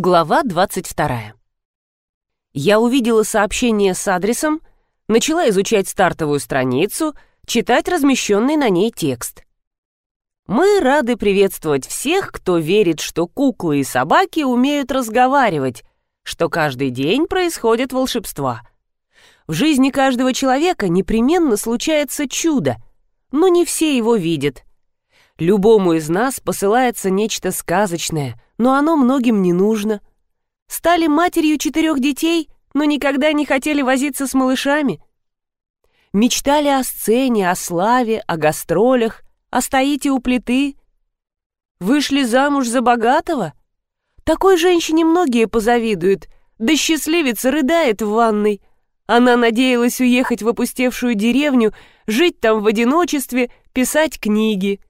Глава 22. Я увидела сообщение с адресом, начала изучать стартовую страницу, читать размещенный на ней текст. Мы рады приветствовать всех, кто верит, что куклы и собаки умеют разговаривать, что каждый день происходят волшебства. В жизни каждого человека непременно случается чудо, но не все его видят. Любому из нас посылается нечто сказочное — но оно многим не нужно. Стали матерью четырех детей, но никогда не хотели возиться с малышами. Мечтали о сцене, о славе, о гастролях, о стоите у плиты. Вышли замуж за богатого? Такой женщине многие позавидуют, да счастливица рыдает в ванной. Она надеялась уехать в опустевшую деревню, жить там в одиночестве, писать книги.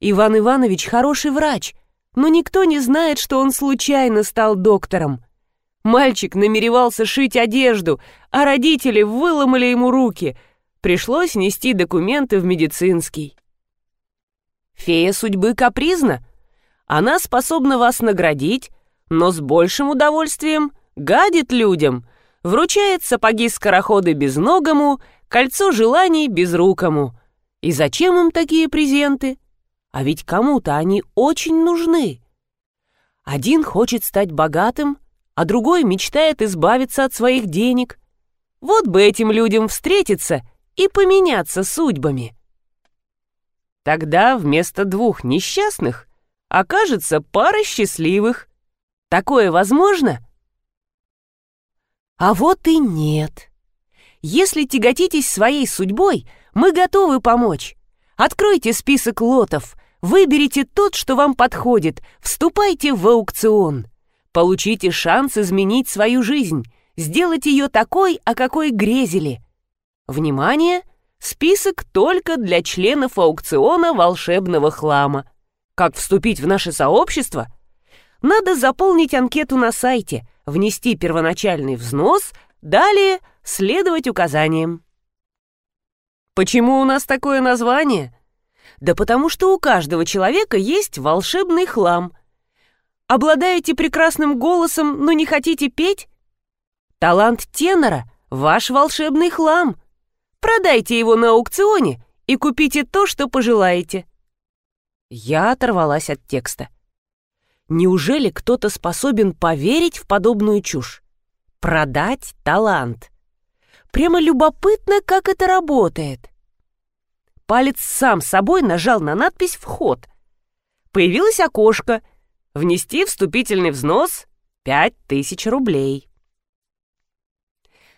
Иван Иванович хороший врач — но никто не знает, что он случайно стал доктором. Мальчик намеревался шить одежду, а родители выломали ему руки. Пришлось нести документы в медицинский. Фея судьбы капризна. Она способна вас наградить, но с большим удовольствием гадит людям, вручает сапоги-скороходы безногому, кольцо желаний безрукому. И зачем им такие презенты? А ведь кому-то они очень нужны. Один хочет стать богатым, а другой мечтает избавиться от своих денег. Вот бы этим людям встретиться и поменяться судьбами. Тогда вместо двух несчастных окажется пара счастливых. Такое возможно? А вот и нет. Если тяготитесь своей судьбой, мы готовы помочь. Откройте список лотов, выберите тот, что вам подходит, вступайте в аукцион. Получите шанс изменить свою жизнь, сделать ее такой, о какой грезили. Внимание! Список только для членов аукциона волшебного хлама. Как вступить в наше сообщество? Надо заполнить анкету на сайте, внести первоначальный взнос, далее следовать указаниям. Почему у нас такое название? Да потому что у каждого человека есть волшебный хлам. Обладаете прекрасным голосом, но не хотите петь? Талант тенора — ваш волшебный хлам. Продайте его на аукционе и купите то, что пожелаете. Я оторвалась от текста. Неужели кто-то способен поверить в подобную чушь? Продать талант — Прямо любопытно, как это работает. Палец сам собой нажал на надпись «Вход». Появилось окошко. Внести вступительный взнос — пять тысяч рублей.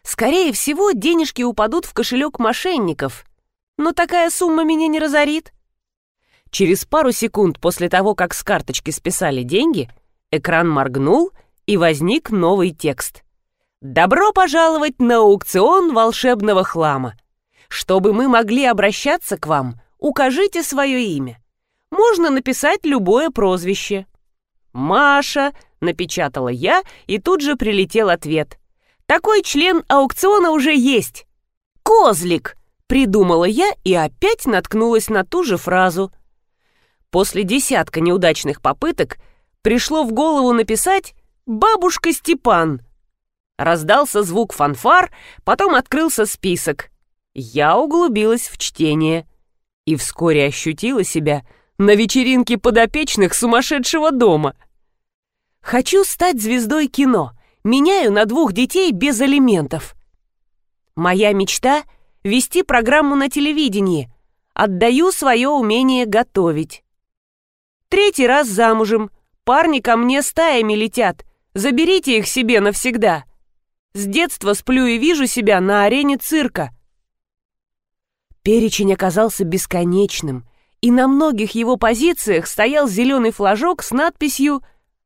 Скорее всего, денежки упадут в кошелек мошенников, но такая сумма меня не разорит. Через пару секунд после того, как с карточки списали деньги, экран моргнул, и возник новый текст — Добро пожаловать на аукцион волшебного хлама. Чтобы мы могли обращаться к вам, укажите свое имя. Можно написать любое прозвище. «Маша», — напечатала я, и тут же прилетел ответ. «Такой член аукциона уже есть». «Козлик», — придумала я и опять наткнулась на ту же фразу. После десятка неудачных попыток пришло в голову написать «Бабушка Степан», Раздался звук фанфар, потом открылся список. Я углубилась в чтение и вскоре ощутила себя на вечеринке подопечных сумасшедшего дома. Хочу стать звездой кино. Меняю на двух детей без алиментов. Моя мечта — вести программу на телевидении. Отдаю свое умение готовить. Третий раз замужем. Парни ко мне стаями летят. Заберите их себе навсегда. С детства сплю и вижу себя на арене цирка. Перечень оказался бесконечным, и на многих его позициях стоял зеленый флажок с надписью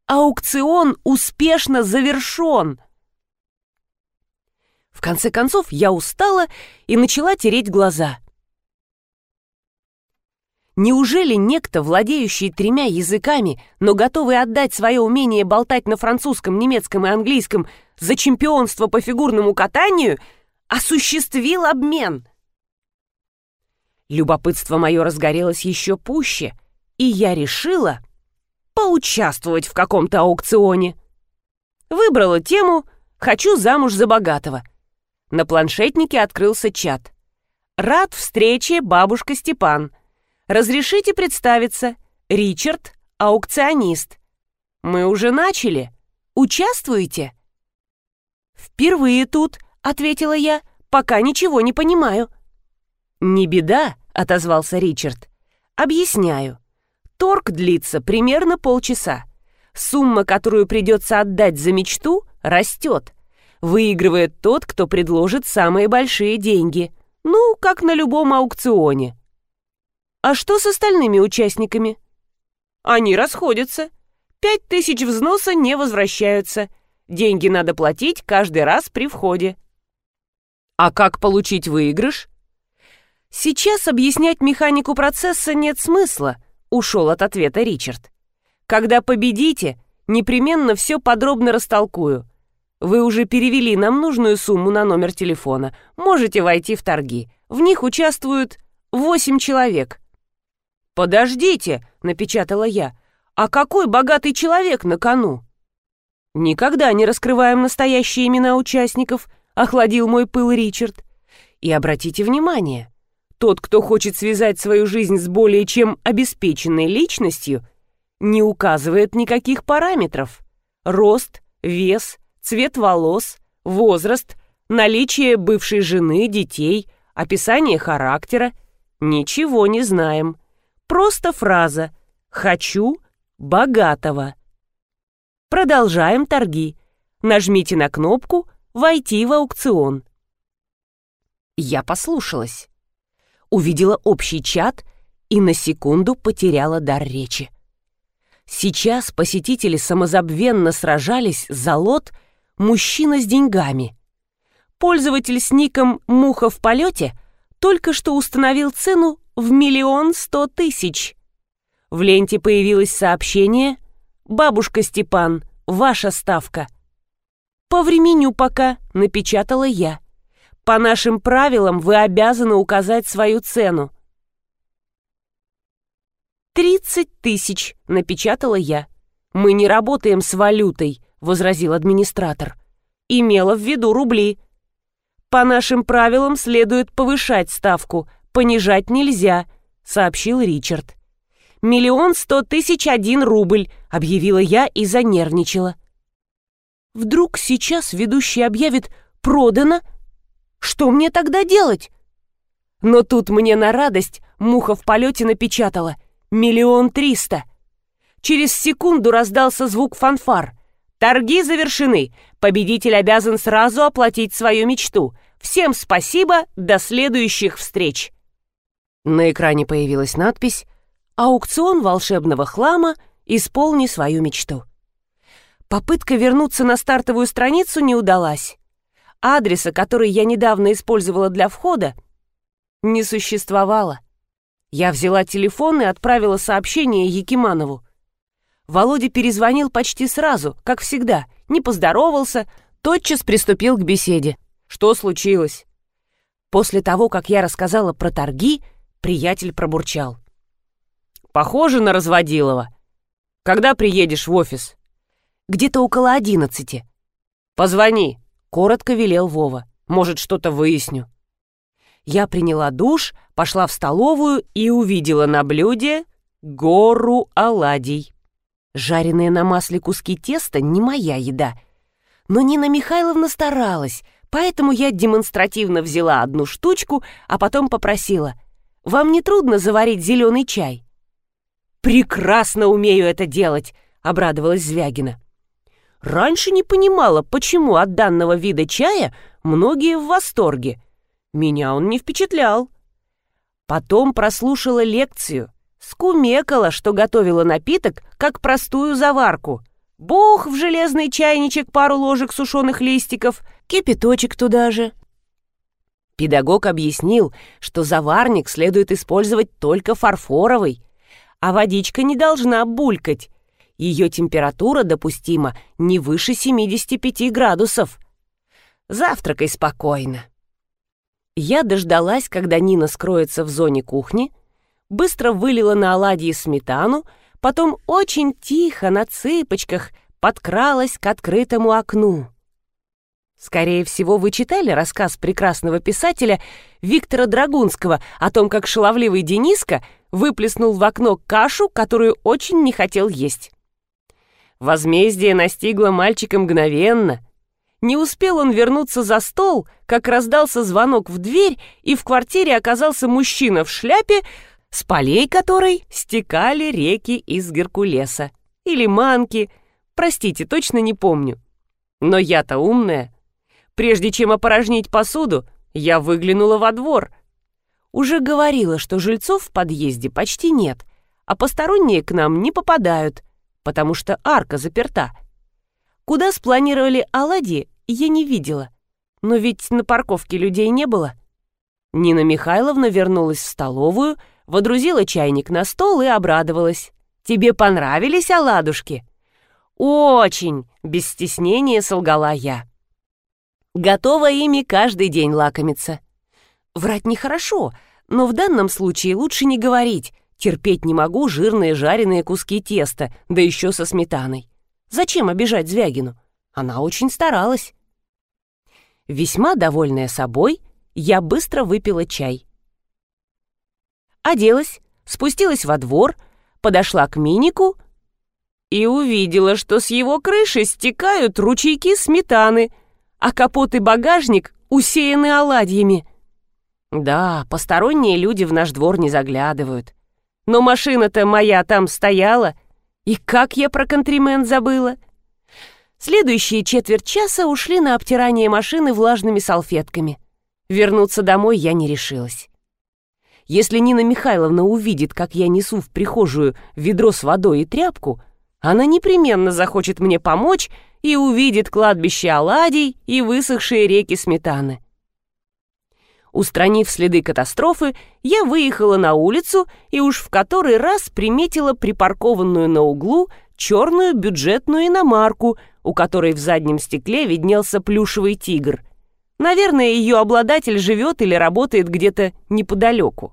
«Аукцион успешно завершен». В конце концов, я устала и начала тереть глаза. Неужели некто, владеющий тремя языками, но готовый отдать свое умение болтать на французском, немецком и английском за чемпионство по фигурному катанию, осуществил обмен? Любопытство мое разгорелось еще пуще, и я решила... поучаствовать в каком-то аукционе. Выбрала тему «Хочу замуж за богатого». На планшетнике открылся чат. «Рад встрече, бабушка Степан. Разрешите представиться. Ричард, аукционист. Мы уже начали. Участвуете?» «Впервые тут», — ответила я, — «пока ничего не понимаю». «Не беда», — отозвался Ричард. «Объясняю. Торг длится примерно полчаса. Сумма, которую придется отдать за мечту, растет. Выигрывает тот, кто предложит самые большие деньги. Ну, как на любом аукционе. А что с остальными участниками? Они расходятся. Пять тысяч взноса не возвращаются. Деньги надо платить каждый раз при входе. А как получить выигрыш? Сейчас объяснять механику процесса нет смысла, ушел от ответа Ричард. Когда победите, непременно все подробно растолкую. Вы уже перевели нам нужную сумму на номер телефона. Можете войти в торги. В них участвуют восемь человек. «Подождите», — напечатала я, — «а какой богатый человек на кону?» «Никогда не раскрываем настоящие имена участников», — охладил мой пыл Ричард. «И обратите внимание, тот, кто хочет связать свою жизнь с более чем обеспеченной личностью, не указывает никаких параметров. Рост, вес, цвет волос, возраст, наличие бывшей жены, детей, описание характера. Ничего не знаем. Просто фраза «хочу богатого». Продолжаем торги. Нажмите на кнопку «Войти в аукцион». Я послушалась. Увидела общий чат и на секунду потеряла дар речи. Сейчас посетители самозабвенно сражались за лот «Мужчина с деньгами». Пользователь с ником «Муха в полете» только что установил цену в миллион сто тысяч. В ленте появилось сообщение «Бабушка Степан, ваша ставка». «По времени пока», — напечатала я. «По нашим правилам вы обязаны указать свою цену. «Тридцать тысяч», — напечатала я. «Мы не работаем с валютой», — возразил администратор. «Имела в виду рубли». «По нашим правилам следует повышать ставку, понижать нельзя», — сообщил Ричард. «Миллион сто тысяч один рубль», — объявила я и занервничала. «Вдруг сейчас ведущий объявит «продано»? Что мне тогда делать?» Но тут мне на радость муха в полете напечатала. Миллион триста. Через секунду раздался звук фанфар. Торги завершены. Победитель обязан сразу оплатить свою мечту. Всем спасибо, до следующих встреч. На экране появилась надпись «Аукцион волшебного хлама. Исполни свою мечту». Попытка вернуться на стартовую страницу не удалась. Адреса, который я недавно использовала для входа, не существовало. Я взяла телефон и отправила сообщение Якиманову. Володя перезвонил почти сразу, как всегда, не поздоровался, тотчас приступил к беседе. Что случилось? После того, как я рассказала про торги, приятель пробурчал. «Похоже на разводилова. Когда приедешь в офис?» «Где-то около одиннадцати». «Позвони», — коротко велел Вова. «Может, что-то выясню». Я приняла душ, пошла в столовую и увидела на блюде гору оладий. Жареные на масле куски теста не моя еда. Но Нина Михайловна старалась, поэтому я демонстративно взяла одну штучку, а потом попросила. «Вам не трудно заварить зеленый чай?» «Прекрасно умею это делать», — обрадовалась Звягина. Раньше не понимала, почему от данного вида чая многие в восторге. Меня он не впечатлял. Потом прослушала лекцию, скумекала, что готовила напиток, как простую заварку. Бух в железный чайничек пару ложек сушеных листиков, кипяточек туда же. Педагог объяснил, что заварник следует использовать только фарфоровый, а водичка не должна булькать. Ее температура допустима не выше 75 градусов. Завтракай спокойно. Я дождалась, когда Нина скроется в зоне кухни, быстро вылила на оладьи сметану, потом очень тихо на цыпочках подкралась к открытому окну. Скорее всего, вы читали рассказ прекрасного писателя Виктора Драгунского о том, как шаловливый Дениска выплеснул в окно кашу, которую очень не хотел есть. Возмездие настигло мальчика мгновенно. Не успел он вернуться за стол, как раздался звонок в дверь, и в квартире оказался мужчина в шляпе, с полей которой стекали реки из Геркулеса. Или манки. Простите, точно не помню. Но я-то умная. Прежде чем опорожнить посуду, я выглянула во двор. Уже говорила, что жильцов в подъезде почти нет, а посторонние к нам не попадают, потому что арка заперта. Куда спланировали оладьи, я не видела. Но ведь на парковке людей не было. Нина Михайловна вернулась в столовую, водрузила чайник на стол и обрадовалась. «Тебе понравились оладушки?» «Очень!» — без стеснения солгала я. Готова ими каждый день лакомиться. Врать нехорошо, но в данном случае лучше не говорить. Терпеть не могу жирные жареные куски теста, да еще со сметаной. Зачем обижать Звягину? Она очень старалась. Весьма довольная собой, я быстро выпила чай. Оделась, спустилась во двор, подошла к минику и увидела, что с его крыши стекают ручейки сметаны — а капот и багажник усеяны оладьями. Да, посторонние люди в наш двор не заглядывают. Но машина-то моя там стояла. И как я про контримент забыла? Следующие четверть часа ушли на обтирание машины влажными салфетками. Вернуться домой я не решилась. Если Нина Михайловна увидит, как я несу в прихожую ведро с водой и тряпку, она непременно захочет мне помочь и увидит кладбище оладий и высохшие реки сметаны. Устранив следы катастрофы, я выехала на улицу и уж в который раз приметила припаркованную на углу черную бюджетную иномарку, у которой в заднем стекле виднелся плюшевый тигр. Наверное, ее обладатель живет или работает где-то неподалеку.